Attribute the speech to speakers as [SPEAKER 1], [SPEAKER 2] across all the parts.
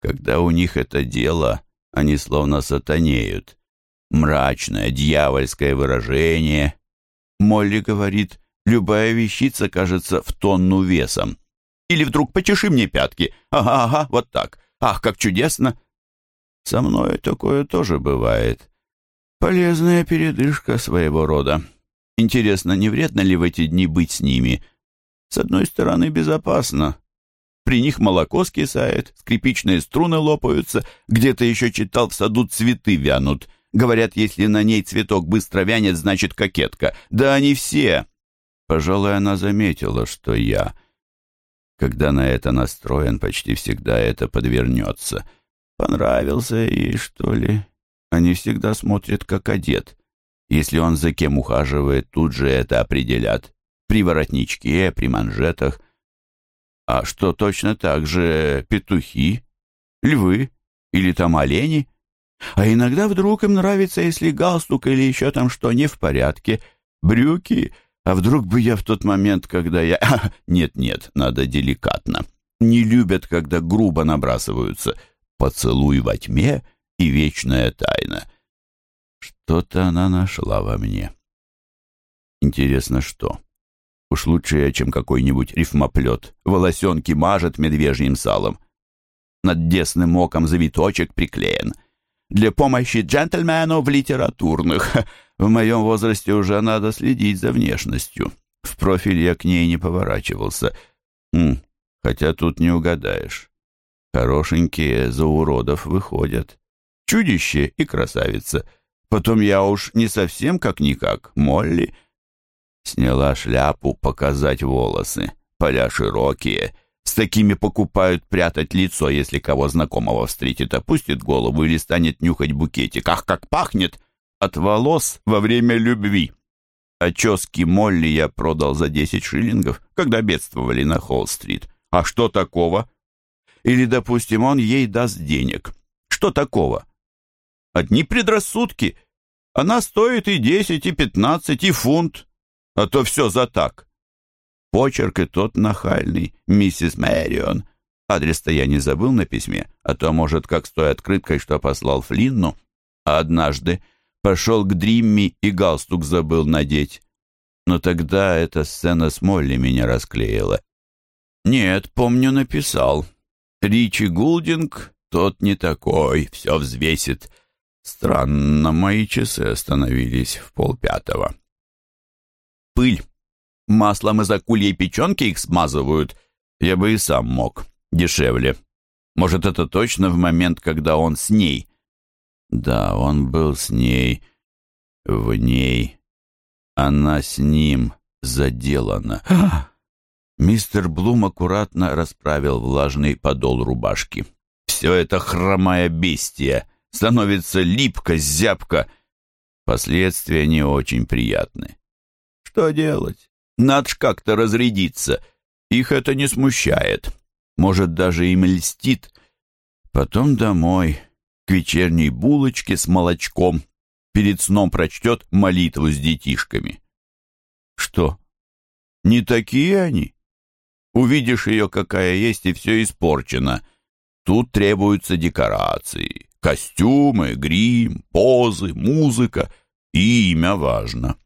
[SPEAKER 1] Когда у них это дело, они словно сатанеют. Мрачное, дьявольское выражение. Молли говорит, любая вещица кажется в тонну весом. Или вдруг почеши мне пятки. Ага, ага, вот так. Ах, как чудесно. Со мной такое тоже бывает. Полезная передышка своего рода. Интересно, не вредно ли в эти дни быть с ними? С одной стороны, безопасно. При них молоко скисает, скрипичные струны лопаются, где-то еще читал, в саду цветы вянут. Говорят, если на ней цветок быстро вянет, значит кокетка. Да они все. Пожалуй, она заметила, что я... Когда на это настроен, почти всегда это подвернется. Понравился ей, что ли? Они всегда смотрят, как одет. Если он за кем ухаживает, тут же это определят. При воротничке, при манжетах. А что точно так же петухи, львы или там олени? А иногда вдруг им нравится, если галстук или еще там что не в порядке. Брюки. А вдруг бы я в тот момент, когда я... Нет-нет, надо деликатно. Не любят, когда грубо набрасываются. Поцелуй во тьме и вечная тайна. Что-то она нашла во мне. Интересно, что? Уж лучше чем какой-нибудь рифмоплет. Волосенки мажет медвежьим салом. Над десным оком завиточек приклеен. Для помощи джентльмену в литературных. В моем возрасте уже надо следить за внешностью. В профиль я к ней не поворачивался. Хм, хотя тут не угадаешь. Хорошенькие за уродов выходят. Чудище и красавица — Потом я уж не совсем как-никак, Молли. Сняла шляпу, показать волосы. Поля широкие. С такими покупают прятать лицо, если кого знакомого встретит, опустит голову или станет нюхать букетик. Ах, как пахнет! От волос во время любви. Очески Молли я продал за 10 шиллингов, когда бедствовали на Холл-стрит. А что такого? Или, допустим, он ей даст денег. Что такого? Одни предрассудки. Она стоит и десять, и пятнадцать, и фунт. А то все за так. Почерк и тот нахальный, миссис Мэрион. Адрес-то я не забыл на письме, а то, может, как с той открыткой, что послал Флинну. А однажды пошел к Дримми и галстук забыл надеть. Но тогда эта сцена с Молли меня расклеила. Нет, помню, написал. Ричи Гулдинг, тот не такой, все взвесит. Странно, мои часы остановились в полпятого. Пыль. Маслом из акульей печенки их смазывают. Я бы и сам мог. Дешевле. Может, это точно в момент, когда он с ней? Да, он был с ней. В ней. Она с ним. Заделана. Мистер Блум аккуратно расправил влажный подол рубашки. «Все это хромая бестия!» становится липко, зябко. Последствия не очень приятны. Что делать? Надо ж как-то разрядиться. Их это не смущает. Может, даже им льстит. Потом домой, к вечерней булочке с молочком. Перед сном прочтет молитву с детишками. Что? Не такие они? Увидишь ее, какая есть, и все испорчено. Тут требуются декорации, Костюмы, грим, позы, музыка и имя важно.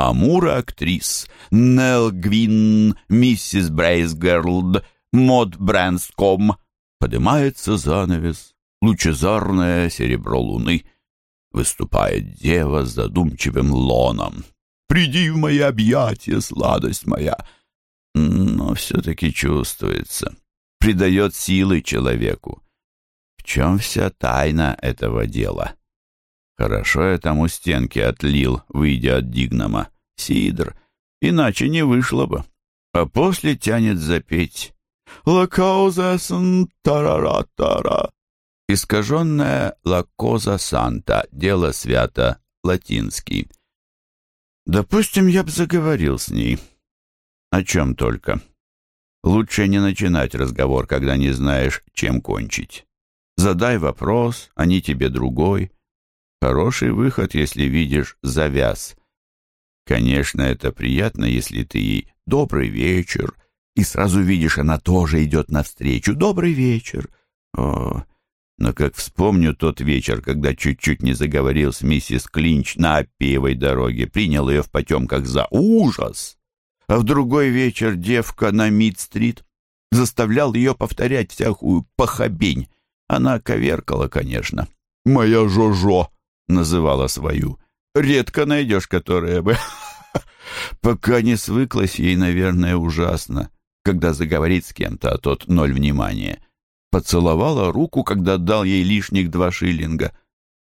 [SPEAKER 1] Амура актрис Нелл Гвин, миссис Брейсгерлд, Мод Брэнском. Поднимается занавес, лучезарное серебро луны. Выступает дева с задумчивым лоном. «Приди в мои объятия, сладость моя!» Но все-таки чувствуется. Придает силы человеку. В чем вся тайна этого дела? Хорошо я там у стенки отлил, выйдя от Дигнама. Сидр, иначе не вышло бы. А после тянет запеть. «Лакауза тара Искаженная «Лакоза санта» — дело свято, латинский. Допустим, я б заговорил с ней. О чем только. Лучше не начинать разговор, когда не знаешь, чем кончить. Задай вопрос, они тебе другой. Хороший выход, если видишь завяз. Конечно, это приятно, если ты ей «добрый вечер», и сразу видишь, она тоже идет навстречу «добрый вечер». О, Но как вспомню тот вечер, когда чуть-чуть не заговорил с миссис Клинч на Аппеевой дороге, принял ее в потемках за ужас. А в другой вечер девка на Мид-стрит заставлял ее повторять всякую похабень. Она коверкала, конечно. «Моя Жожо» называла свою. Редко найдешь, которая бы... Пока не свыклась ей, наверное, ужасно, когда заговорит с кем-то, а тот ноль внимания. Поцеловала руку, когда дал ей лишних два шиллинга.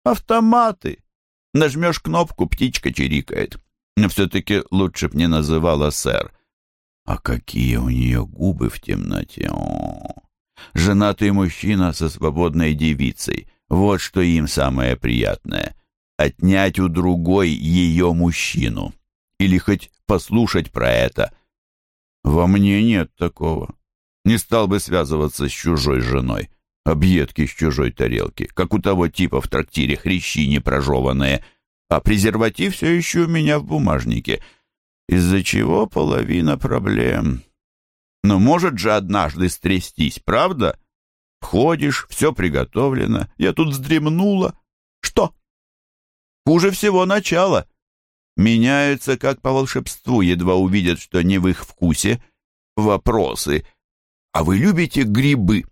[SPEAKER 1] «Автоматы!» Нажмешь кнопку, птичка чирикает. Но все-таки лучше б не называла сэр. А какие у нее губы в темноте! О! Женатый мужчина со свободной девицей. Вот что им самое приятное. Отнять у другой ее мужчину. Или хоть послушать про это. Во мне нет такого. Не стал бы связываться с чужой женой. Объедки с чужой тарелки, как у того типа в трактире хрящи непрожеванные. А презерватив все еще у меня в бумажнике, из-за чего половина проблем. Но может же однажды стрястись, правда? Входишь, все приготовлено, я тут вздремнула. Что? Хуже всего начало. Меняются, как по волшебству, едва увидят, что не в их вкусе. Вопросы — «А вы любите грибы?»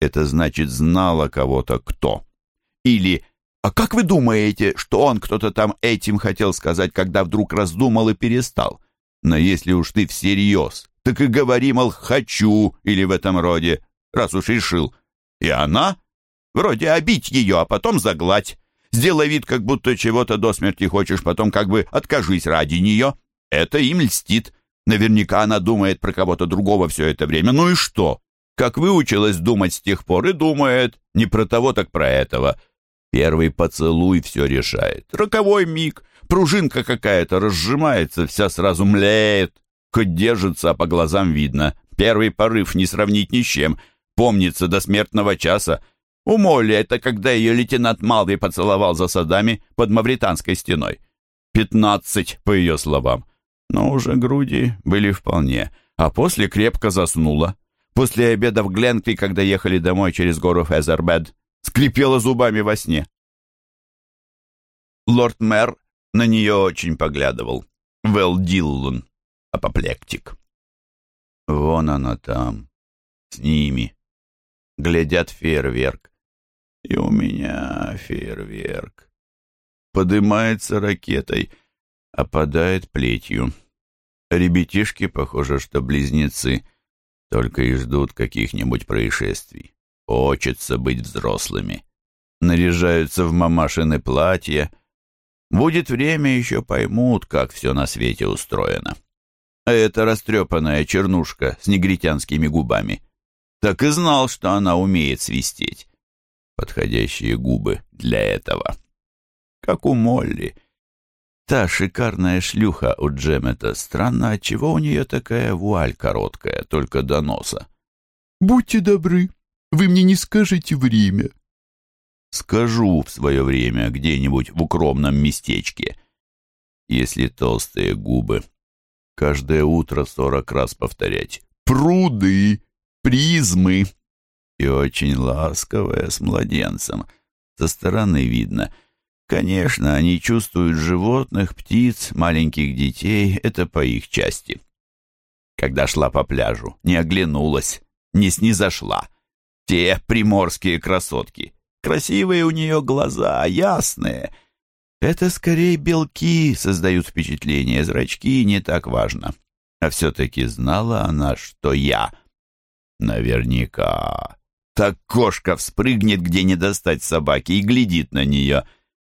[SPEAKER 1] Это значит, знала кого-то кто. Или «А как вы думаете, что он кто-то там этим хотел сказать, когда вдруг раздумал и перестал? Но если уж ты всерьез, так и говори, мол, «хочу» или в этом роде, раз уж решил. И она? Вроде обить ее, а потом загладь. Сделай вид, как будто чего-то до смерти хочешь, потом как бы откажись ради нее. Это им льстит. Наверняка она думает про кого-то другого все это время. Ну и что? Как выучилась думать с тех пор и думает. Не про того, так про этого. Первый поцелуй все решает. Роковой миг. Пружинка какая-то разжимается, вся сразу млеет. Хоть держится, а по глазам видно. Первый порыв не сравнить ни с чем. Помнится до смертного часа. У Молли это когда ее лейтенант Малви поцеловал за садами под Мавританской стеной. Пятнадцать, по ее словам но уже груди были вполне, а после крепко заснула. После обеда в Гленкви, когда ехали домой через гору Фезербед, скрипела зубами во сне. Лорд-мэр на нее очень поглядывал. Вэл Диллон, апоплектик. Вон она там, с ними. Глядят фейерверк. И у меня фейерверк. Подымается ракетой — опадает плетью. Ребятишки, похоже, что близнецы, только и ждут каких-нибудь происшествий. Хочется быть взрослыми. Наряжаются в мамашины платья. Будет время, еще поймут, как все на свете устроено. А эта растрепанная чернушка с негритянскими губами. Так и знал, что она умеет свистеть. Подходящие губы для этого. Как у Молли — Та шикарная шлюха у Джемета. Странно, отчего у нее такая вуаль короткая, только до носа.
[SPEAKER 2] «Будьте добры, вы мне не скажете время».
[SPEAKER 1] «Скажу в свое время где-нибудь в укромном местечке. Если толстые губы. Каждое утро сорок раз повторять. Пруды, призмы». И очень ласковая с младенцем. Со стороны видно — Конечно, они чувствуют животных, птиц, маленьких детей, это по их части. Когда шла по пляжу, не оглянулась, не снизошла. Те приморские красотки. Красивые у нее глаза, ясные. Это скорее белки создают впечатление, зрачки не так важно. А все-таки знала она, что я. Наверняка. Так кошка вспрыгнет, где не достать собаки, и глядит на нее —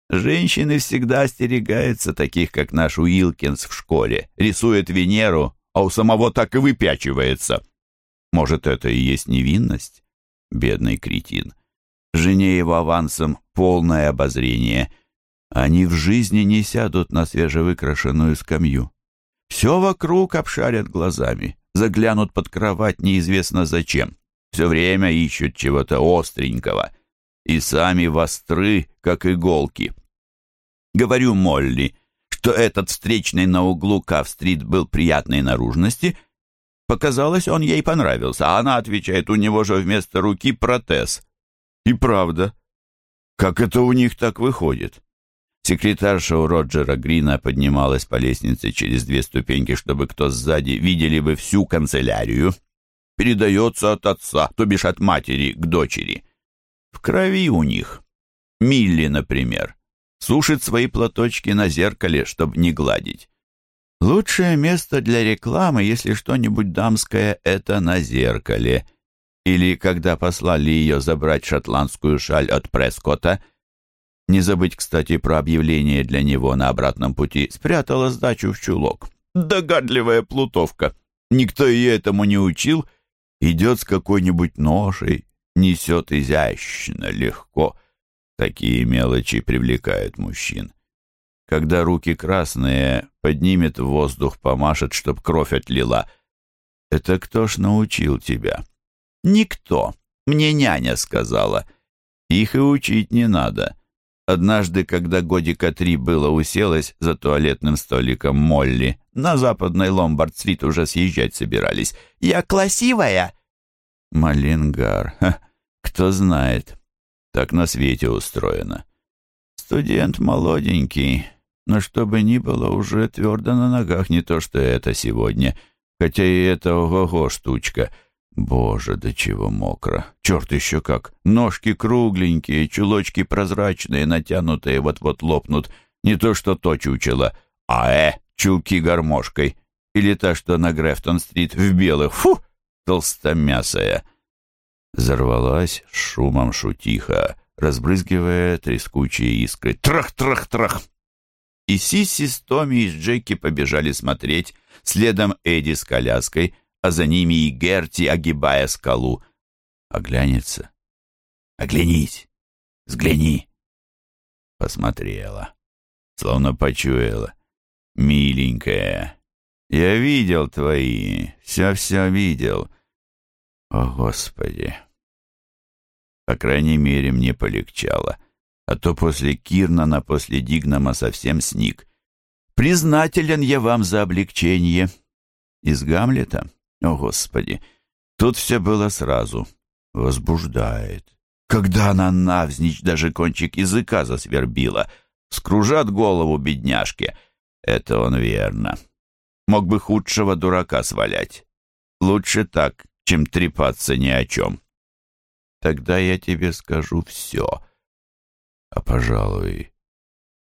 [SPEAKER 1] Женщины всегда остерегаются таких, как наш Уилкинс в школе. Рисует Венеру, а у самого так и выпячивается. Может, это и есть невинность? Бедный кретин. Жене его авансом полное обозрение. Они в жизни не сядут на свежевыкрашенную скамью. Все вокруг обшарят глазами, заглянут под кровать неизвестно зачем. Все время ищут чего-то остренького. И сами востры, как иголки. Говорю Молли, что этот встречный на углу Кав-стрит был приятной наружности. Показалось, он ей понравился, а она отвечает, у него же вместо руки протез. И правда, как это у них так выходит? Секретарша у Роджера Грина поднималась по лестнице через две ступеньки, чтобы кто сзади видели бы всю канцелярию. Передается от отца, то бишь от матери, к дочери. В крови у них. Милли, например, сушит свои платочки на зеркале, чтобы не гладить. Лучшее место для рекламы, если что-нибудь дамское, это на зеркале. Или когда послали ее забрать шотландскую шаль от Прескота – не забыть, кстати, про объявление для него на обратном пути. Спрятала сдачу в чулок. Догадливая плутовка. Никто ее этому не учил. Идет с какой-нибудь ношей, несет изящно, легко. Такие мелочи привлекают мужчин. Когда руки красные, поднимет в воздух, помашет, чтоб кровь отлила. Это кто ж научил тебя? Никто. Мне няня сказала. Их и учить не надо. Однажды, когда годика три было уселась за туалетным столиком Молли, на западной Ломбард-стрит уже съезжать собирались. «Я красивая!» Малингар. Ха, кто знает. Так на свете устроено. Студент молоденький, но что бы ни было, уже твердо на ногах, не то что это сегодня. Хотя и это ого-го штучка — Боже, до чего мокро. Черт еще как. Ножки кругленькие, чулочки прозрачные, натянутые, вот-вот лопнут. Не то что то чучело, а э, чулки гармошкой. Или та, что на Грефтон-стрит в белых. Фу, толстомясая. Взорвалась шумом шутиха, разбрызгивая трескучие искры. Трах-трах-трах! И Сисси с Томми и с Джеки побежали смотреть, следом Эдди с коляской — а за ними и Герти, огибая скалу. Оглянется. Оглянись, взгляни. Посмотрела, словно почуяла. Миленькая, я видел твои, все-все видел. О, Господи! По крайней мере, мне полегчало, а то после Кирнана, после Дигнама совсем сник. Признателен я вам за облегчение. Из Гамлета о, Господи! Тут все было сразу. Возбуждает. Когда она навзничь даже кончик языка засвербила. Скружат голову бедняжке. Это он верно. Мог бы худшего дурака свалять. Лучше так, чем трепаться ни о чем. Тогда я тебе скажу все. А, пожалуй,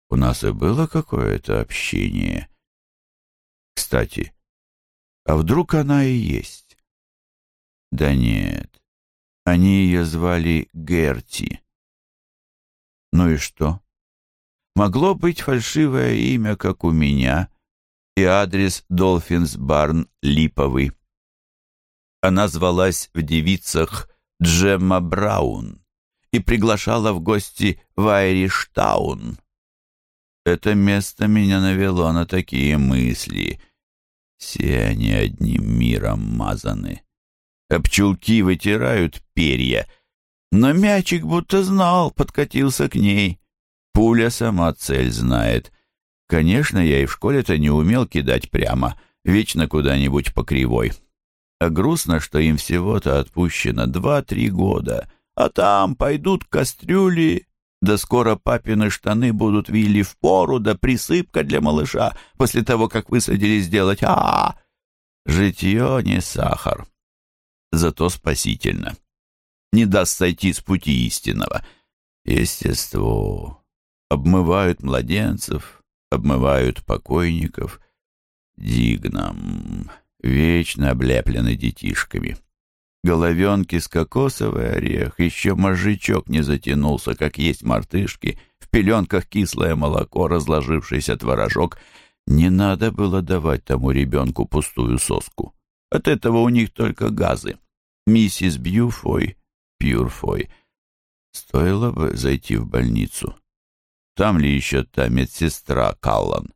[SPEAKER 1] у нас и было какое-то общение. Кстати, а вдруг она и есть? Да нет, они ее звали Герти. Ну и что? Могло быть фальшивое имя, как у меня, и адрес Долфинс Барн липовый. Она звалась в девицах Джемма Браун и приглашала в гости в Айриштаун. Это место меня навело на такие мысли — все они одним миром мазаны. А пчелки вытирают перья. Но мячик будто знал, подкатился к ней. Пуля сама цель знает. Конечно, я и в школе-то не умел кидать прямо, вечно куда-нибудь по кривой. А грустно, что им всего-то отпущено два-три года, а там пойдут кастрюли, да скоро папины штаны будут вилли в пору, да присыпка для малыша после того, как высадили сделать. А, -а, -а! Житье не сахар. Зато спасительно. Не даст сойти с пути истинного. Естество. Обмывают младенцев, обмывают покойников. Дигном. Вечно облеплены детишками головенки с кокосовый орех, еще мозжечок не затянулся, как есть мартышки, в пеленках кислое молоко, разложившийся творожок. Не надо было давать тому ребенку пустую соску. От этого у них только газы. Миссис Бьюфой, Пьюрфой, стоило бы зайти в больницу. Там ли еще та медсестра Каллан?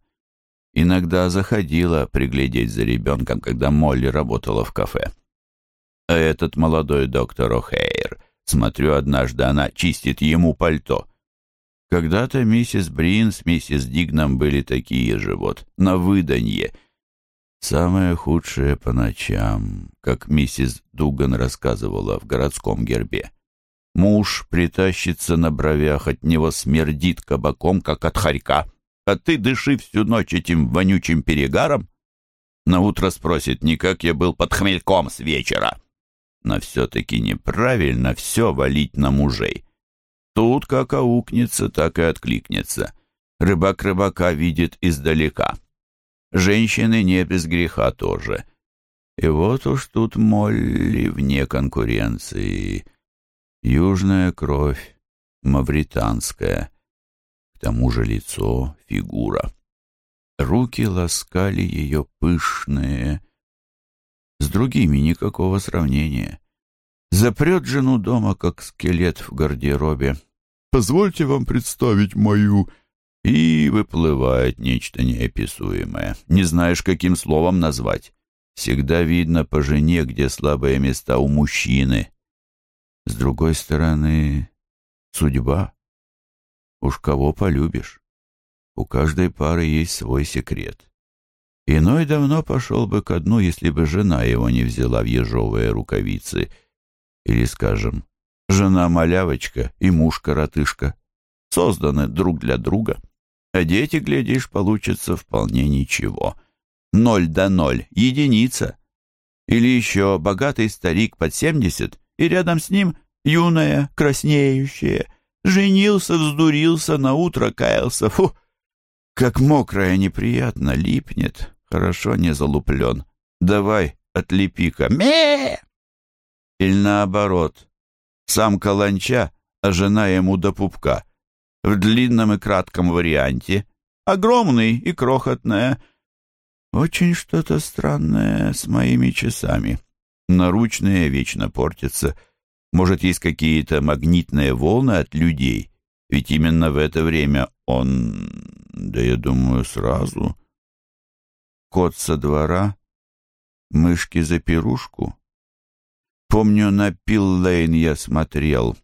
[SPEAKER 1] Иногда заходила приглядеть за ребенком, когда Молли работала в кафе. А этот молодой доктор О'Хейр, смотрю, однажды она чистит ему пальто. Когда-то миссис Брин с миссис Дигном были такие же вот, на выданье. Самое худшее по ночам, как миссис Дуган рассказывала в городском гербе. Муж притащится на бровях, от него смердит кабаком, как от хорька, а ты дыши всю ночь этим вонючим перегаром. На утро спросит, не как я был под хмельком с вечера. Но все-таки неправильно все валить на мужей. Тут как аукнется, так и откликнется. Рыбак рыбака видит издалека. Женщины не без греха тоже. И вот уж тут Молли вне конкуренции. Южная кровь, мавританская. К тому же лицо, фигура. Руки ласкали ее пышные. С другими никакого сравнения. Запрет жену дома, как скелет в гардеробе.
[SPEAKER 2] «Позвольте вам представить мою...»
[SPEAKER 1] И выплывает нечто неописуемое. Не знаешь, каким словом назвать. Всегда видно по жене, где слабые места у мужчины. С другой стороны, судьба. Уж кого полюбишь. У каждой пары есть свой секрет. Иной давно пошел бы ко дну, если бы жена его не взяла в ежовые рукавицы. Или, скажем, жена-малявочка и муж-коротышка созданы друг для друга. А дети, глядишь, получится вполне ничего. Ноль да ноль, единица. Или еще богатый старик под семьдесят, и рядом с ним юная, краснеющая. Женился, вздурился, на утро каялся. Фу, как мокрая неприятно, липнет. Хорошо не залуплен. Давай, отлепи-ка. Ме! Или наоборот. Сам каланча, а жена ему до пупка. В длинном и кратком варианте. Огромный и крохотная. Очень что-то странное с моими часами. Наручные вечно портятся. Может, есть какие-то магнитные волны от людей? Ведь именно в это время он да я думаю, сразу. Кот со двора, мышки за пирушку. Помню, на Пиллейн я смотрел.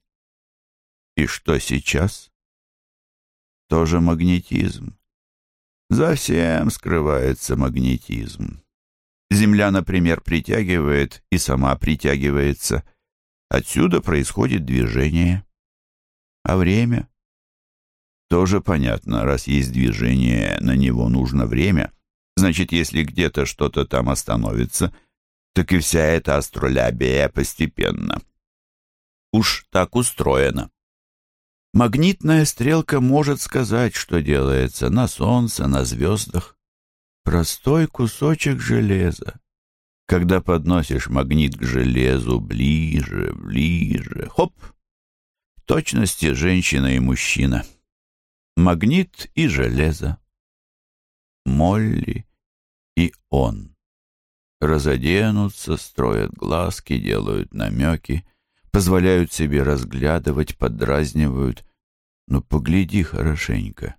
[SPEAKER 1] И что сейчас? Тоже магнетизм. За всем скрывается магнетизм. Земля, например, притягивает и сама притягивается. Отсюда происходит движение. А время? Тоже понятно, раз есть движение, на него нужно время. Значит, если где-то что-то там остановится, так и вся эта астролябия постепенно. Уж так устроено. Магнитная стрелка может сказать, что делается на солнце, на звездах. Простой кусочек железа. Когда подносишь магнит к железу ближе, ближе, хоп! В точности женщина и мужчина магнит и железо. Молли и он. Разоденутся, строят глазки, делают намеки, позволяют себе разглядывать, подразнивают. Но погляди хорошенько,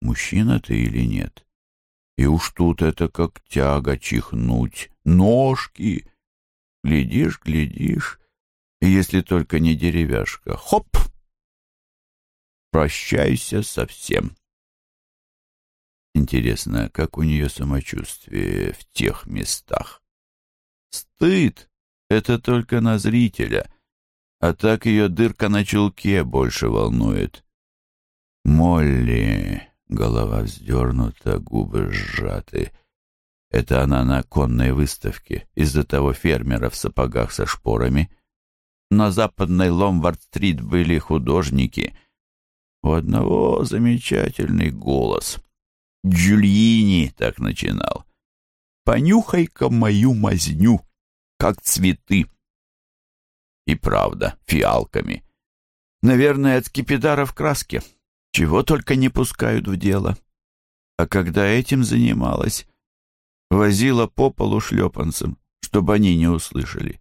[SPEAKER 1] мужчина ты или нет. И уж тут это как тяга чихнуть, ножки. Глядишь, глядишь, если только не деревяшка, хоп! прощайся совсем. Интересно, как у нее самочувствие в тех местах? Стыд — это только на зрителя, а так ее дырка на чулке больше волнует. Молли, голова вздернута, губы сжаты. Это она на конной выставке, из-за того фермера в сапогах со шпорами. На западной Ломвард-стрит были художники — у одного замечательный голос. Джульини так начинал. «Понюхай-ка мою мазню, как цветы». И правда, фиалками. Наверное, от скипидара в краске. Чего только не пускают в дело. А когда этим занималась, возила по полу шлепанцем, чтобы они не услышали.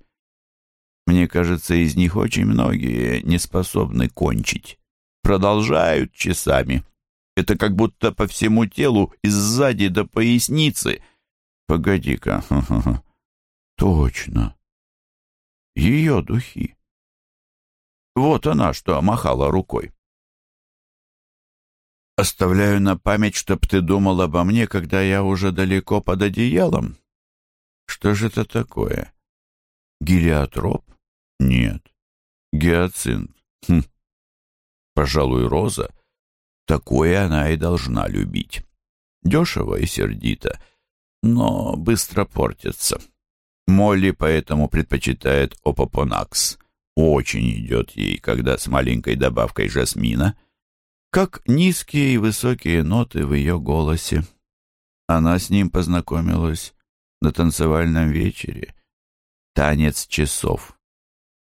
[SPEAKER 1] Мне кажется, из них очень многие не способны кончить продолжают часами. Это как будто по всему телу и сзади до поясницы. Погоди-ка. Точно. Ее духи. Вот она, что махала рукой. Оставляю на память, чтоб ты думал обо мне, когда я уже далеко под одеялом. Что же это такое? Гелиотроп? Нет. Гиацинт. Хм. Пожалуй, роза. Такое она и должна любить. Дешево и сердито, но быстро портится. Молли поэтому предпочитает опопонакс. Очень идет ей, когда с маленькой добавкой жасмина, как низкие и высокие ноты в ее голосе. Она с ним познакомилась на танцевальном вечере. Танец часов.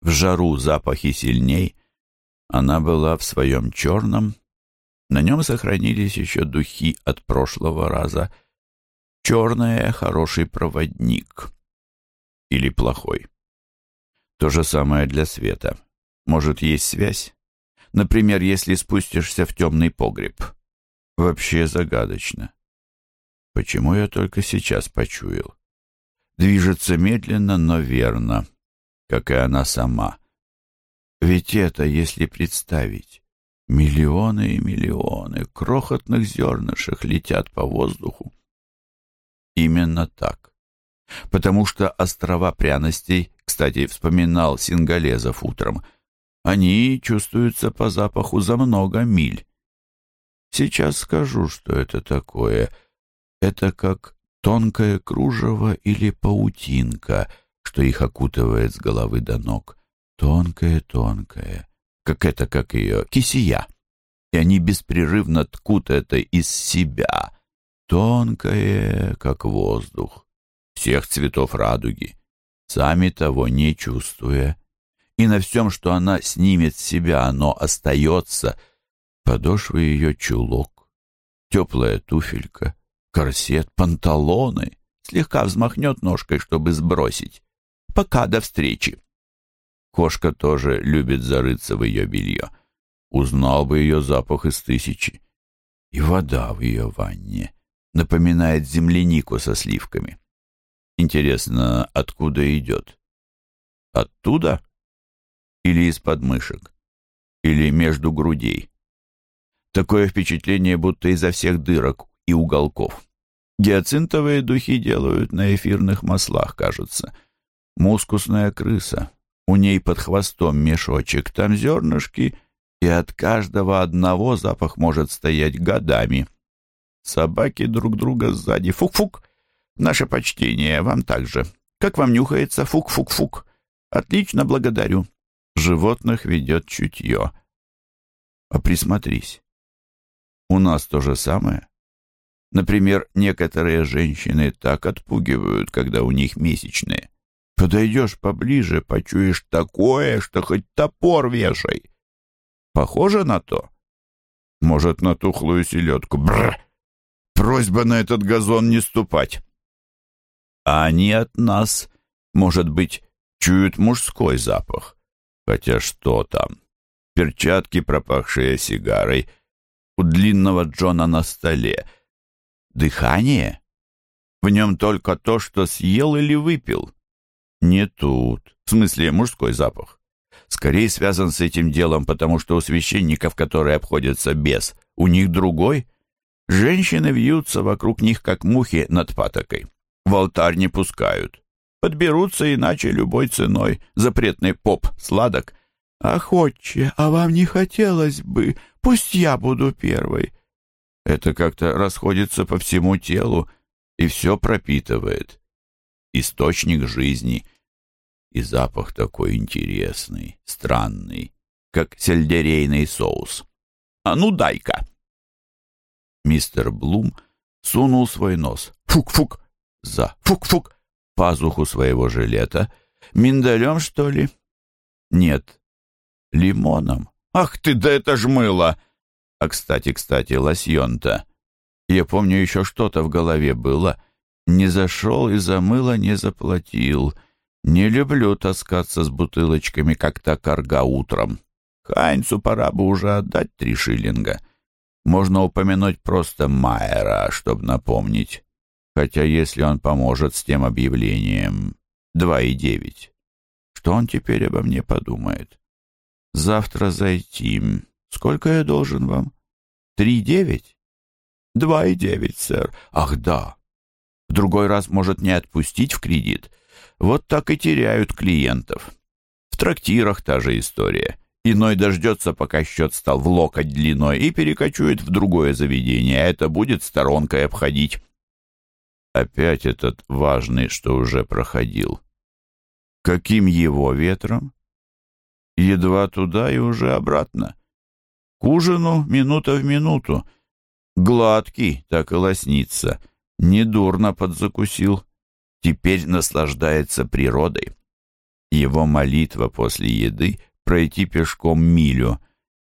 [SPEAKER 1] В жару запахи сильней. Она была в своем черном. На нем сохранились еще духи от прошлого раза. Черное — хороший проводник. Или плохой. То же самое для света. Может, есть связь? Например, если спустишься в темный погреб. Вообще загадочно. Почему я только сейчас почуял? Движется медленно, но верно, как и она сама. Ведь это, если представить, миллионы и миллионы крохотных зернышек летят по воздуху. Именно так. Потому что острова пряностей, кстати, вспоминал Сингалезов утром, они чувствуются по запаху за много миль. Сейчас скажу, что это такое — это как тонкое кружево или паутинка, что их окутывает с головы до ног. Тонкое-тонкое, как это, как ее, кисия. И они беспрерывно ткут это из себя. Тонкое, как воздух. Всех цветов радуги, сами того не чувствуя. И на всем, что она снимет с себя, оно остается. Подошвы ее чулок, теплая туфелька, корсет, панталоны. Слегка взмахнет ножкой, чтобы сбросить. Пока до встречи. Кошка тоже любит зарыться в ее белье. Узнал бы ее запах из тысячи. И вода в ее ванне напоминает землянику со сливками. Интересно, откуда идет? Оттуда? Или из подмышек? Или между грудей? Такое впечатление, будто изо всех дырок и уголков. Гиацинтовые духи делают на эфирных маслах, кажется. Мускусная крыса. У ней под хвостом мешочек, там зернышки, и от каждого одного запах может стоять годами. Собаки друг друга сзади. Фук-фук. Наше почтение вам также. Как вам нюхается? Фук-фук-фук. Отлично, благодарю. Животных ведет чутье. А присмотрись. У нас то же самое. Например, некоторые женщины так отпугивают, когда у них месячные. Подойдешь поближе, почуешь такое, что хоть топор вешай. Похоже на то? Может, на тухлую селедку. Бррр! Просьба на этот газон не ступать. А они от нас, может быть, чуют мужской запах. Хотя что там? Перчатки, пропахшие сигарой, у длинного Джона на столе — Дыхание? В нем только то, что съел или выпил. Не тут. В смысле, мужской запах. Скорее связан с этим делом, потому что у священников, которые обходятся без, у них другой. Женщины вьются вокруг них, как мухи над патокой. В алтарь не пускают. Подберутся иначе любой ценой. Запретный поп сладок. «Ах, отче, а вам не хотелось бы? Пусть я буду первой. Это как-то расходится по всему телу и все пропитывает. Источник жизни. И запах такой интересный, странный, как сельдерейный соус. «А ну дай-ка!» Мистер Блум сунул свой нос. Фук-фук! За фук-фук! Пазуху своего жилета. Миндалем, что ли? Нет. Лимоном. Ах ты, да это ж мыло! А кстати, кстати, лосьон-то. Я помню, еще что-то в голове было. Не зашел и за мыло не заплатил. Не люблю таскаться с бутылочками, как та корга утром. Хайнцу пора бы уже отдать три шиллинга. Можно упомянуть просто Майера, чтобы напомнить. Хотя если он поможет с тем объявлением, два и девять. Что он теперь обо мне подумает? Завтра зайти. Сколько я должен вам? Три девять? Два и девять, сэр. Ах, да. В другой раз может не отпустить в кредит. Вот так и теряют клиентов. В трактирах та же история. Иной дождется, пока счет стал в локоть длиной, и перекочует в другое заведение, а это будет сторонкой обходить. Опять этот важный, что уже проходил. Каким его ветром? Едва туда и уже обратно. К ужину минута в минуту. Гладкий, так и лоснится. Недурно подзакусил. Теперь наслаждается природой. Его молитва после еды — пройти пешком милю.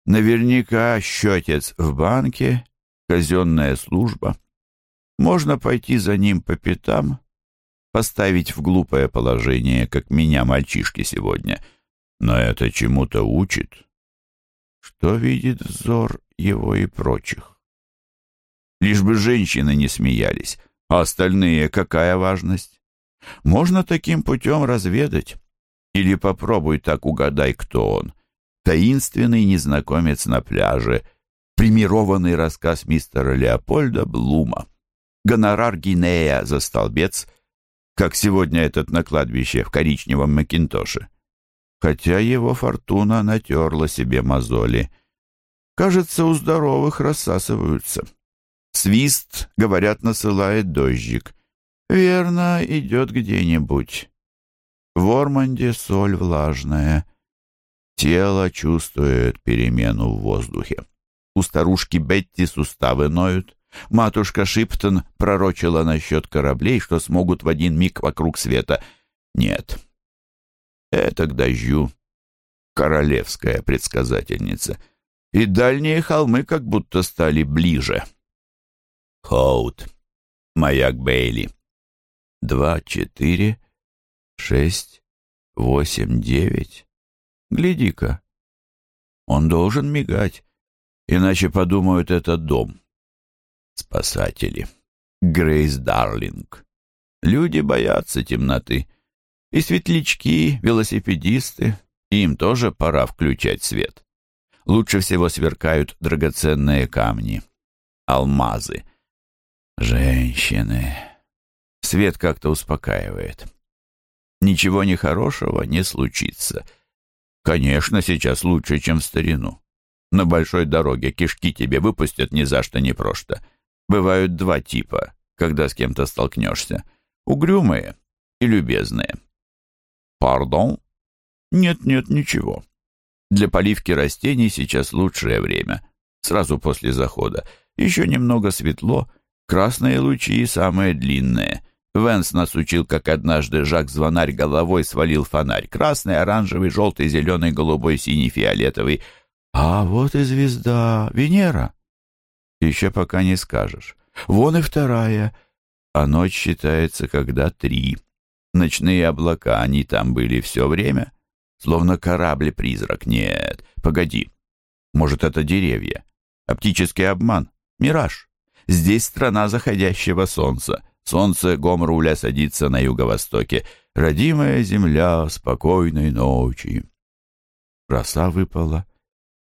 [SPEAKER 1] Наверняка счетец в банке, казенная служба. Можно пойти за ним по пятам, поставить в глупое положение, как меня мальчишки сегодня. Но это чему-то учит. Что видит взор его и прочих? Лишь бы женщины не смеялись, а остальные какая важность? Можно таким путем разведать. Или попробуй так угадай, кто он. Таинственный незнакомец на пляже. Примированный рассказ мистера Леопольда Блума. Гонорар Гинея за столбец, как сегодня этот на кладбище в коричневом макинтоше. Хотя его фортуна натерла себе мозоли. Кажется, у здоровых рассасываются. Свист, говорят, насылает дождик. Верно, идет где-нибудь. В Орманде соль влажная. Тело чувствует перемену в воздухе. У старушки Бетти суставы ноют. Матушка Шиптон пророчила насчет кораблей, что смогут в один миг вокруг света. Нет, это к дождю. Королевская предсказательница. И дальние холмы как будто стали ближе. Хоут. Маяк Бейли. Два, четыре, шесть, восемь, девять. Гляди-ка. Он должен мигать, иначе подумают, это дом. Спасатели. Грейс Дарлинг. Люди боятся темноты. И светлячки, велосипедисты. Им тоже пора включать свет. Лучше всего сверкают драгоценные камни. Алмазы. Женщины. Свет как-то успокаивает. Ничего нехорошего не случится. Конечно, сейчас лучше, чем в старину. На большой дороге кишки тебе выпустят ни за что, ни прошто. Бывают два типа, когда с кем-то столкнешься. Угрюмые и любезные. Пардон? Нет-нет, ничего. Для поливки растений сейчас лучшее время. Сразу после захода. Еще немного светло, красные лучи самые длинные. Венс нас учил, как однажды Жак-звонарь головой свалил фонарь. Красный, оранжевый, желтый, зеленый, голубой, синий, фиолетовый. А вот и звезда Венера. Еще пока не скажешь. Вон и вторая. А ночь считается, когда три. Ночные облака, они там были все время? Словно корабль-призрак. Нет, погоди. Может, это деревья? Оптический обман? Мираж? Здесь страна заходящего солнца. Солнце Гомруля садится на юго-востоке. Родимая земля спокойной ночи. Роса выпала.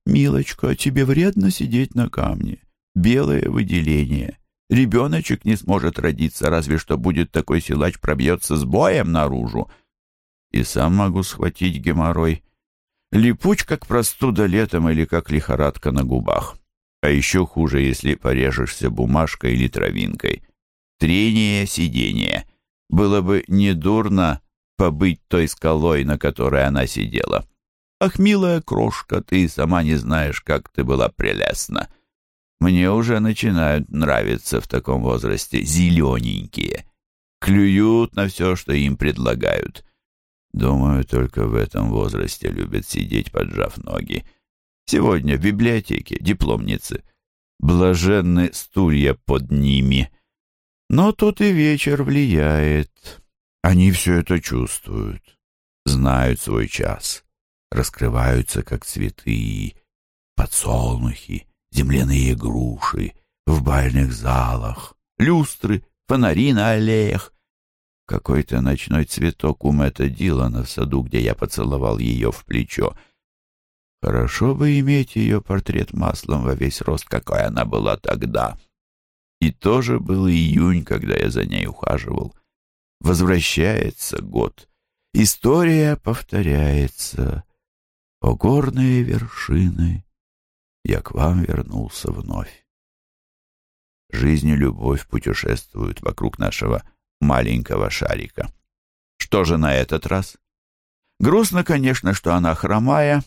[SPEAKER 1] «Милочка, тебе вредно сидеть на камне. Белое выделение. Ребеночек не сможет родиться, разве что будет такой силач пробьется с боем наружу. И сам могу схватить геморрой. Липуч, как простуда летом или как лихорадка на губах. А еще хуже, если порежешься бумажкой или травинкой трение, сидение. Было бы недурно побыть той скалой, на которой она сидела. Ах, милая крошка, ты сама не знаешь, как ты была прелестна. Мне уже начинают нравиться в таком возрасте зелененькие. Клюют на все, что им предлагают. Думаю, только в этом возрасте любят сидеть, поджав ноги. Сегодня в библиотеке дипломницы. Блаженны стулья под ними — но тут и вечер влияет. Они все это чувствуют, знают свой час, раскрываются, как цветы, подсолнухи, земляные груши в бальных залах, люстры, фонари на аллеях. Какой-то ночной цветок у Мэтта Дилана в саду, где я поцеловал ее в плечо. Хорошо бы иметь ее портрет маслом во весь рост, какой она была тогда. И тоже был июнь, когда я за ней ухаживал. Возвращается год, История повторяется. О горные вершины, я к вам вернулся вновь. Жизнь и любовь путешествуют вокруг нашего маленького шарика. Что же на этот раз? Грустно, конечно, что она хромая,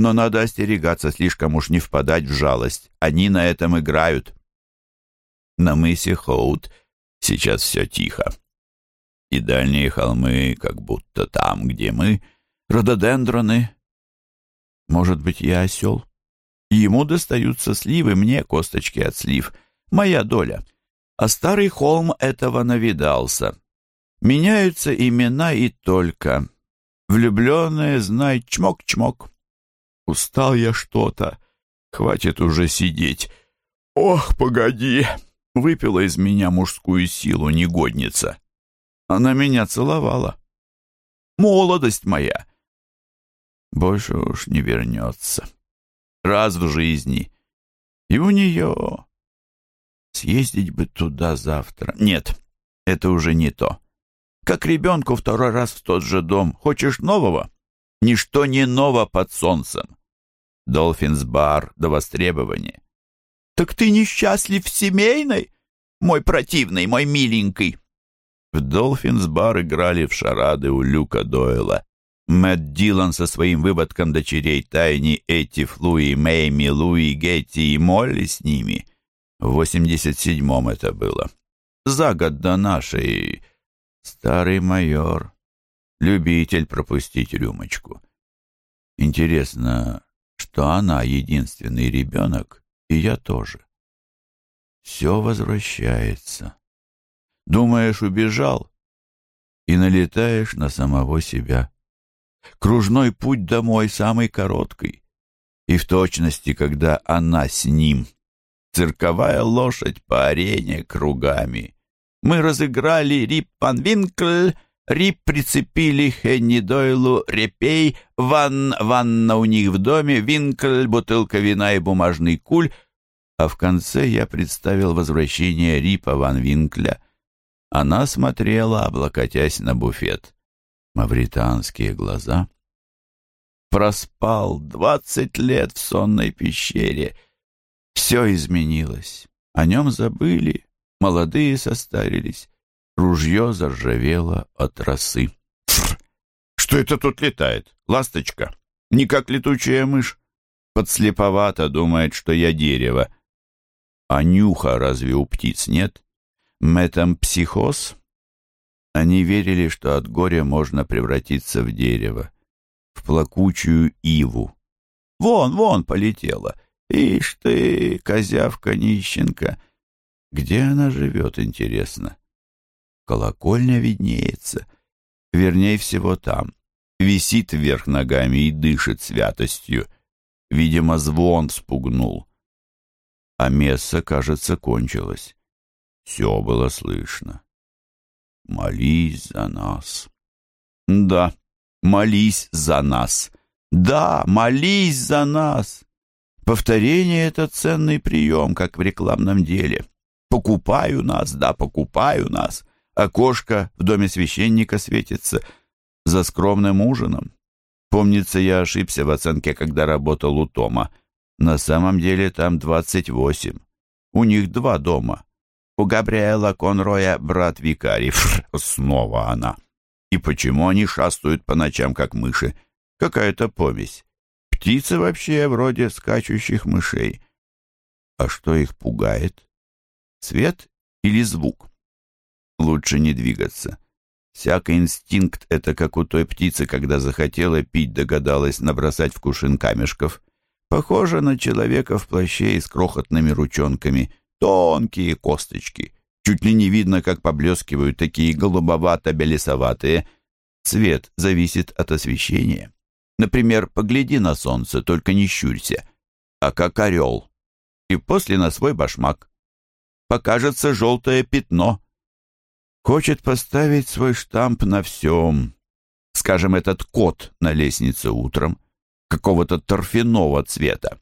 [SPEAKER 1] но надо остерегаться слишком уж не впадать в жалость. Они на этом играют. На мысе Хоут сейчас все тихо. И дальние холмы, как будто там, где мы, рододендроны. Может быть, я осел? Ему достаются сливы, мне косточки от слив. Моя доля. А старый холм этого навидался. Меняются имена и только. Влюбленные, знай, чмок-чмок. Устал я что-то. Хватит уже сидеть. Ох, погоди. Выпила из меня мужскую силу негодница. Она меня целовала. Молодость моя. Больше уж не вернется. Раз в жизни. И у нее... Съездить бы туда завтра. Нет, это уже не то. Как ребенку второй раз в тот же дом. Хочешь нового? Ничто не ново под солнцем. Долфинс-бар до востребования. «Так ты несчастлив в семейной, мой противный, мой миленький?» В Долфинс-бар играли в шарады у Люка Дойла. Мэтт Дилан со своим выводком дочерей Тайни, Эти, Флуи, Мэйми, Луи, Гетти и Молли с ними. В 87-м это было. За год до нашей. Старый майор. Любитель пропустить рюмочку. Интересно, что она единственный ребенок, и я тоже. Все возвращается. Думаешь, убежал? И налетаешь на самого себя. Кружной путь домой самый короткий. И в точности, когда она с ним. Цирковая лошадь по арене кругами. Мы разыграли Рип Ван Винкль, Рип прицепили Хенни Дойлу репей, ван, ванна у них в доме, винкль, бутылка вина и бумажный куль, а в конце я представил возвращение Рипа Ван Винкля. Она смотрела, облокотясь на буфет. Мавританские глаза. Проспал двадцать лет в сонной пещере. Все изменилось. О нем забыли, молодые состарились. Ружье заржавело от росы. Что это тут летает? Ласточка? Не как летучая мышь? Подслеповато думает, что я дерево. А нюха разве у птиц нет? Метампсихоз? Они верили, что от горя можно превратиться в дерево, в плакучую иву. Вон, вон полетела. Ишь ты, козявка-нищенка. Где она живет, интересно? Колокольня виднеется. Вернее всего там. Висит вверх ногами и дышит святостью. Видимо, звон спугнул. А месса, кажется, кончилось. Все было слышно. Молись за нас. Да, молись за нас. Да, молись за нас. Повторение — это ценный прием, как в рекламном деле. Покупаю нас, да, покупаю нас окошко в доме священника светится за скромным ужином. Помнится, я ошибся в оценке, когда работал у Тома. На самом деле там двадцать восемь. У них два дома. У Габриэла Конроя брат викарий. Фр, снова она. И почему они шастают по ночам, как мыши? Какая-то помесь. Птицы вообще вроде скачущих мышей. А что их пугает? Свет или звук? Лучше не двигаться. Всякий инстинкт — это как у той птицы, когда захотела пить, догадалась набросать в кувшин камешков. Похоже на человека в плаще и с крохотными ручонками. Тонкие косточки. Чуть ли не видно, как поблескивают такие голубовато-белесоватые. Цвет зависит от освещения. Например, погляди на солнце, только не щурься. А как орел. И после на свой башмак. Покажется желтое пятно — Хочет поставить свой штамп на всем. Скажем, этот кот на лестнице утром, какого-то торфяного цвета.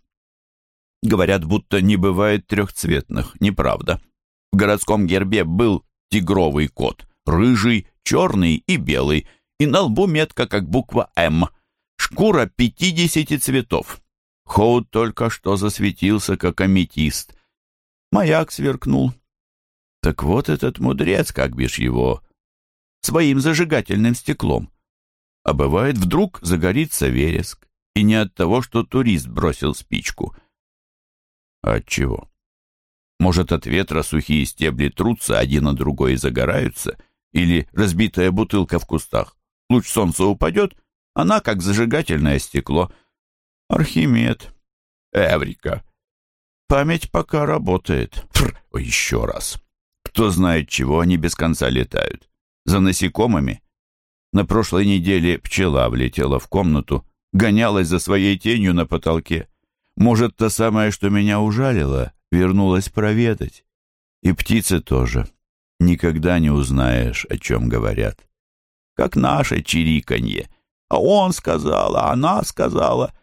[SPEAKER 1] Говорят, будто не бывает трехцветных. Неправда. В городском гербе был тигровый кот, рыжий, черный и белый, и на лбу метка, как буква «М». Шкура пятидесяти цветов. Хоут только что засветился, как аметист. Маяк сверкнул. Так вот этот мудрец, как бишь его, своим зажигательным стеклом. А бывает, вдруг загорится вереск, и не от того, что турист бросил спичку. А от чего? Может, от ветра сухие стебли трутся один на другой и загораются? Или разбитая бутылка в кустах? Луч солнца упадет, она как зажигательное стекло. Архимед. Эврика. Память пока работает. Фр, еще раз. Кто знает, чего они без конца летают. За насекомыми. На прошлой неделе пчела влетела в комнату, гонялась за своей тенью на потолке. Может, та самая, что меня ужалила, вернулась проведать. И птицы тоже. Никогда не узнаешь, о чем говорят. Как наше чириканье. А он сказал, а она сказала.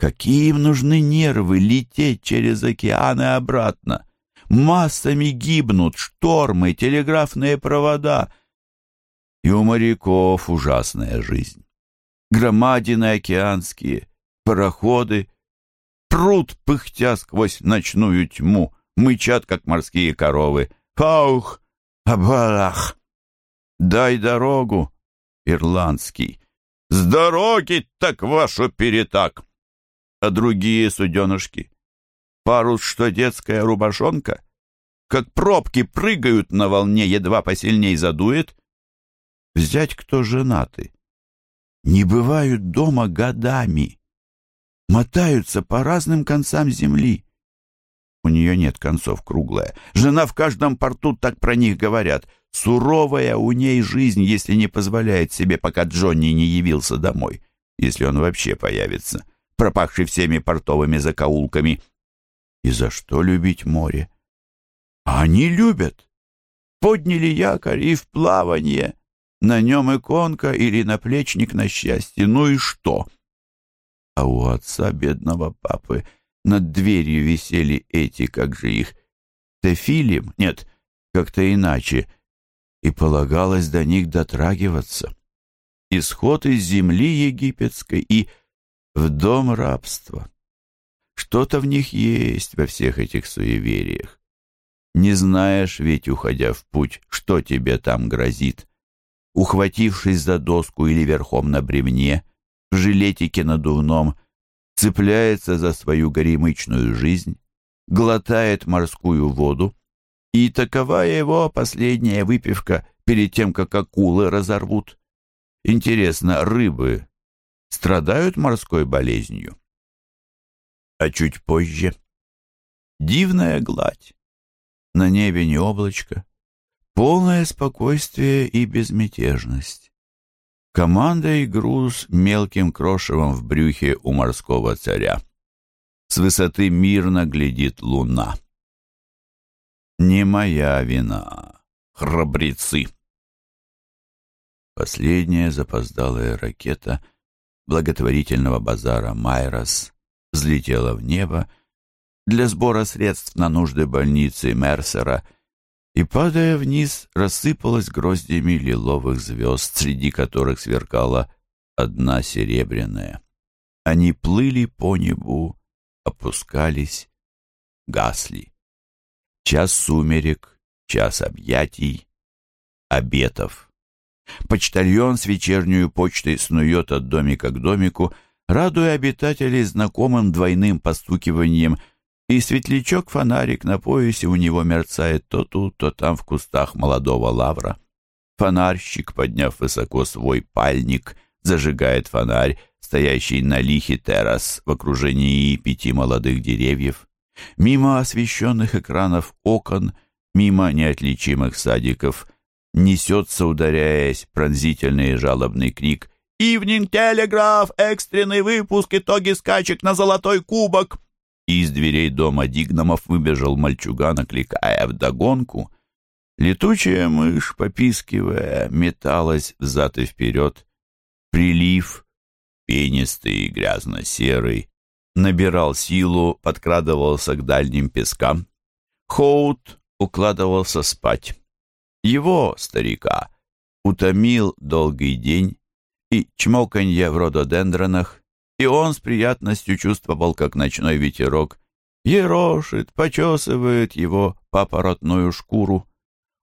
[SPEAKER 1] Какие им нужны нервы лететь через океан и обратно? Массами гибнут штормы, телеграфные провода. И у моряков ужасная жизнь. Громадины океанские, пароходы, прут, пыхтя сквозь ночную тьму, мычат, как морские коровы. Фаух, абалах! Дай дорогу, ирландский. С дороги так вашу перетак! А другие суденышки? Парус, что детская рубашонка? Как пробки прыгают на волне, едва посильней задует. Взять, кто женаты. Не бывают дома годами. Мотаются по разным концам земли. У нее нет концов круглая. Жена в каждом порту так про них говорят. Суровая у ней жизнь, если не позволяет себе, пока Джонни не явился домой. Если он вообще появится, пропахший всеми портовыми закоулками — и за что любить море? Они любят. Подняли якорь и в плавание. На нем иконка или наплечник на счастье. Ну и что? А у отца бедного папы над дверью висели эти, как же их, тефилим? Нет, как-то иначе. И полагалось до них дотрагиваться. Исход из земли египетской и в дом рабства. Что-то в них есть, во всех этих суевериях. Не знаешь ведь, уходя в путь, что тебе там грозит. Ухватившись за доску или верхом на бревне, в жилетике надувном, цепляется за свою горемычную жизнь, глотает морскую воду, и такова его последняя выпивка перед тем, как акулы разорвут. Интересно, рыбы страдают морской болезнью? а чуть позже дивная гладь. На небе не облачко, полное спокойствие и безмятежность. Команда и груз мелким крошевом в брюхе у морского царя. С высоты мирно глядит луна. Не моя вина, храбрецы. Последняя запоздалая ракета благотворительного базара «Майрос» взлетела в небо для сбора средств на нужды больницы Мерсера и, падая вниз, рассыпалась гроздями лиловых звезд, среди которых сверкала одна серебряная. Они плыли по небу, опускались, гасли. Час сумерек, час объятий, обетов. Почтальон с вечернюю почтой снует от домика к домику, радуя обитателей знакомым двойным постукиванием, и светлячок-фонарик на поясе у него мерцает то тут, то там в кустах молодого лавра. Фонарщик, подняв высоко свой пальник, зажигает фонарь, стоящий на лихе террас в окружении пяти молодых деревьев. Мимо освещенных экранов окон, мимо неотличимых садиков, несется, ударяясь, пронзительный и жалобный крик «Ивнинг Телеграф! Экстренный выпуск! Итоги скачек на золотой кубок!» И из дверей дома Дигномов выбежал мальчуган, окликая вдогонку. Летучая мышь, попискивая, металась взад и вперед. Прилив, пенистый и грязно-серый, набирал силу, подкрадывался к дальним пескам. Хоут укладывался спать. Его, старика, утомил долгий день, и чмоканье в рододендронах, и он с приятностью чувствовал, как ночной ветерок ерошит, почесывает его папоротную шкуру.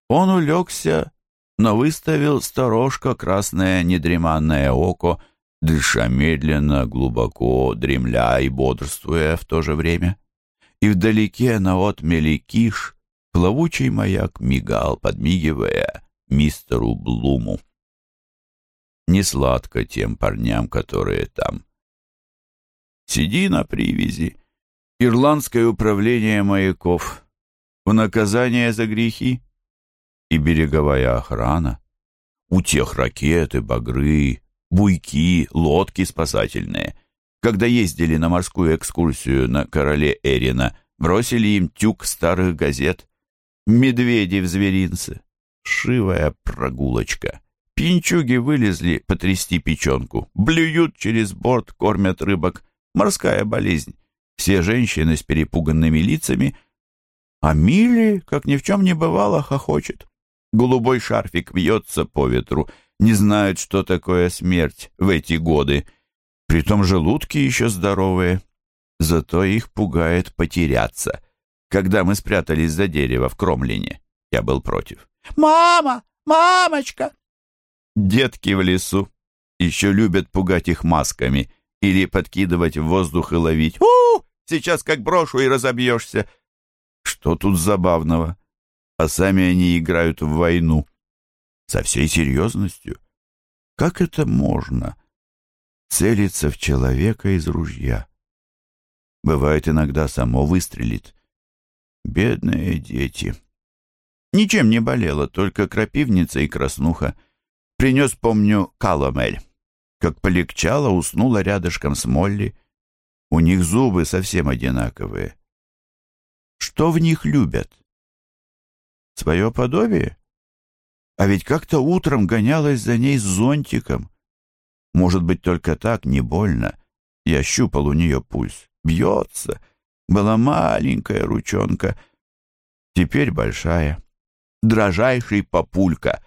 [SPEAKER 1] Он улегся, но выставил сторожка красное недреманное око, дыша медленно, глубоко, дремля и бодрствуя в то же время. И вдалеке на отмеле киш плавучий маяк мигал, подмигивая мистеру Блуму. Не сладко тем парням, которые там. Сиди на привязи. Ирландское управление маяков. В наказание за грехи и береговая охрана. У тех ракеты, багры, буйки, лодки спасательные. Когда ездили на морскую экскурсию на короле Эрина, бросили им тюк старых газет. Медведи в зверинце. Шивая прогулочка. Пинчуги вылезли потрясти печенку. Блюют через борт, кормят рыбок. Морская болезнь. Все женщины с перепуганными лицами. А Милли, как ни в чем не бывало, хохочет. Голубой шарфик вьется по ветру. Не знают, что такое смерть в эти годы. Притом желудки еще здоровые. Зато их пугает потеряться. Когда мы спрятались за дерево в Кромлине, я был против. «Мама! Мамочка!» Детки в лесу еще любят пугать их масками или подкидывать в воздух и ловить. «У! Сейчас как брошу и разобьешься!» Что тут забавного? а сами они играют в войну. Со всей серьезностью. Как это можно? Целиться в человека из ружья. Бывает, иногда само выстрелит. Бедные дети. Ничем не болело, только крапивница и краснуха. Принес, помню, каламель. Как полегчало, уснула рядышком с Молли. У них зубы совсем одинаковые. Что в них любят? Свое подобие? А ведь как-то утром гонялась за ней с зонтиком. Может быть, только так, не больно. Я щупал у нее пульс. Бьется. Была маленькая ручонка. Теперь большая. Дрожайший папулька.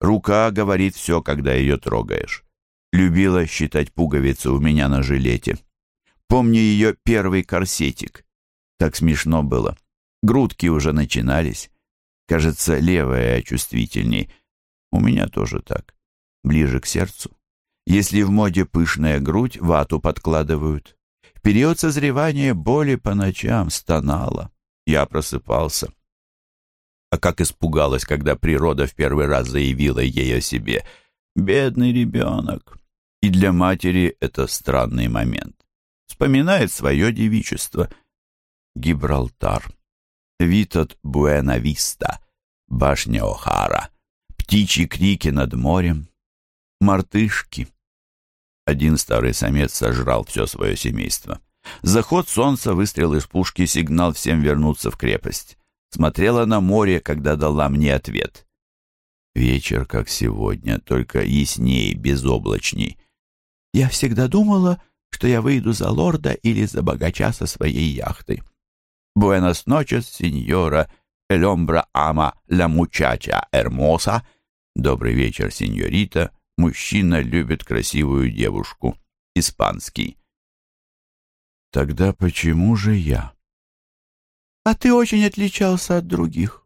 [SPEAKER 1] Рука говорит все, когда ее трогаешь. Любила считать пуговицы у меня на жилете. Помню ее первый корсетик. Так смешно было. Грудки уже начинались. Кажется, левая чувствительней. У меня тоже так. Ближе к сердцу. Если в моде пышная грудь, вату подкладывают. В период созревания боли по ночам стонала. Я просыпался. А как испугалась, когда природа в первый раз заявила ей о себе. Бедный ребенок. И для матери это странный момент. Вспоминает свое девичество. Гибралтар. Вид от Буэна-Виста башня О'Хара, птичьи крики над морем, мартышки. Один старый самец сожрал все свое семейство. Заход солнца, выстрел из пушки, сигнал всем вернуться в крепость. Смотрела на море, когда дала мне ответ. Вечер, как сегодня, только ясней, безоблачней. Я всегда думала, что я выйду за лорда или за богача со своей яхтой. «Буэнос ночес, сеньора», «El hombre ama la muchacha hermosa». «Добрый вечер, сеньорита». «Мужчина любит красивую девушку». Испанский. Тогда почему же я? А ты очень отличался от других.